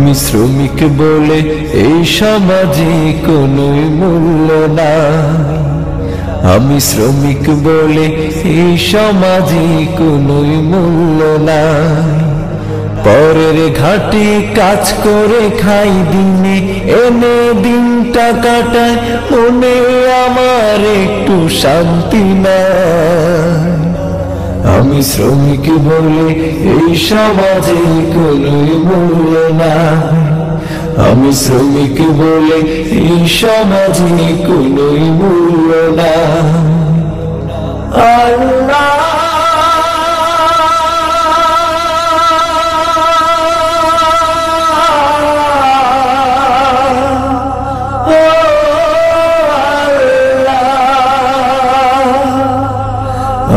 আমি শ্রমিক বলে এই সমাজে কোনো মূল্য না আমি শ্রমিক বলে এই সমাজে কোনো মূল্য না পরের ঘাটে কাজ করে খাই দিনে, এনে দিনটা কাটায় মনে আমার একটু শান্তি নাই। আমি শ্রমিক বলে এই সমাজে কোনোই মূল্য না আমি শ্রমিক বলে এই সমাজে কোনোই মূল্য নাই।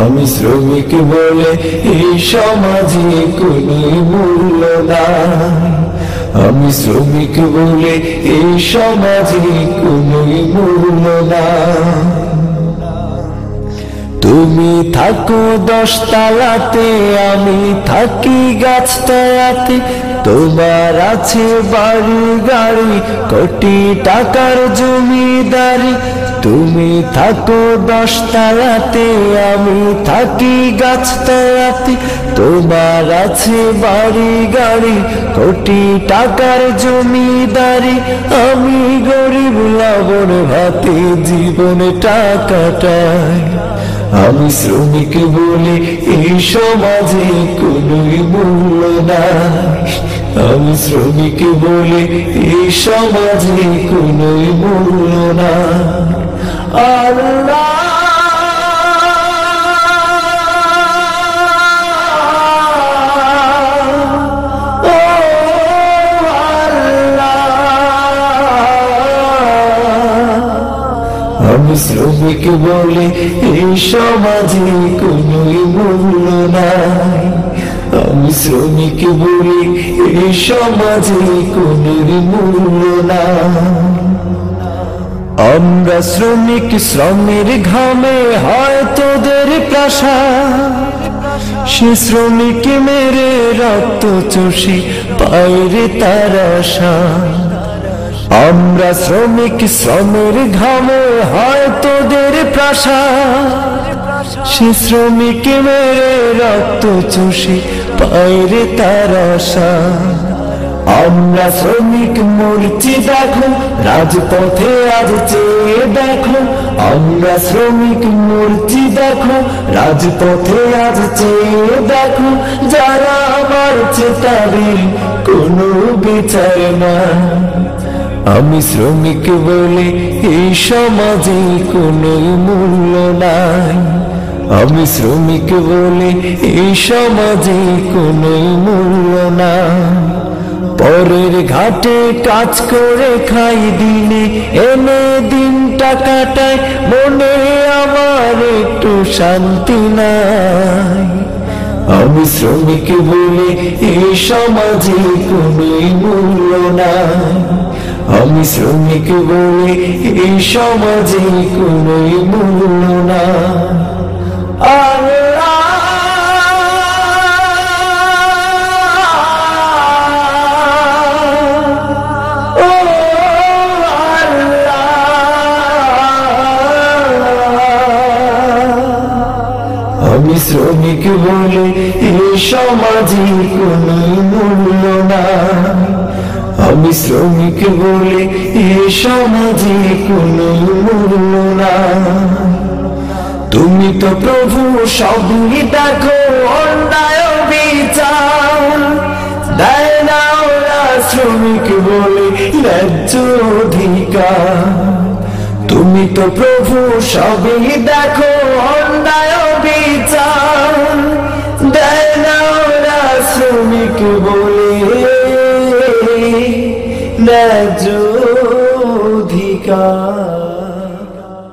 আমি শ্রমিক বলে এই সমাজে কোনো মূল্য আমি শ্রমিক বলে এই সমাজে কোনো মূল্য তুমি থাকো দশতলাতে, আমি থাকি গাছতলাতে। তোমার আছে বাড়ি গাড়ি, কোটি টাকার জমিদারি। তুমি থাকো দশতলাতে আমি থাকি গাছতলাতে তোমার আছে বাড়ি গাড়ি, কোটি টাকার জমিদারি। আমি গরিব লবণ ভাতে জীবনে টাকাটাই আমি শ্রমিক বলে এই সমাজে কোনো মূল্য নাই। আমি শ্রমিক বলে এই সমাজে কোনো মূল্য নাই। আল্লাহ। আমি শ্রমিক বলে এই সমাজে কোনো মূল্য নাই। আমি শ্রমিক বলে এই সমাজে কোনো মূল্য নাই। আমরা শ্রমিক, শ্রমের ঘামে হয় তোদের প্রাসাদ। সে শ্রমিক মেরে রক্ত চষি পায়রে তারা আমরা শ্রমিক, শ্রমের ঘামে হয় তোদের প্রাসাদ। সে শ্রমিক মেরে রক্ত চষি পায়রে তারা আমরা শ্রমিক মূর্তি দেখো, রাজপথে আজ চেয়ে দেখো। আমরা শ্রমিক মূর্তি দেখো, রাজপথে আজ চেয়ে দেখো। যারা আমার চেতাদের কোনো বিচার না। আমি শ্রমিক বলে এই সমাজে কোনো মূল্য নাই। আমি শ্রমিক বলে এই সমাজে কোনো মূল্য নাই। পরের ঘাটে কাজ করে খাই দিনে। এনে দিনটা কাটায়, মনে আমার একটু শান্তি নাই। আমি শ্রমিক বলে এই সমাজে কোনো মূল্য নাই। আমি শ্রমিক বলে এই সমাজে কোনো মূল্য নাই। আমি শ্রমিক বলে এই সমাজে কোনো মূল্য নাই। আমি শ্রমিক বলে এই সমাজে কোনো মূল্য নাই। তুমি তো প্রভু, সবই দেখো, অন্যায় বিচার। দেয় না ওরা শ্রমিক বলে ন্যায্য অধিকার। তুমি তো প্রভু, সবই দেখো ন্যায্য অধিকার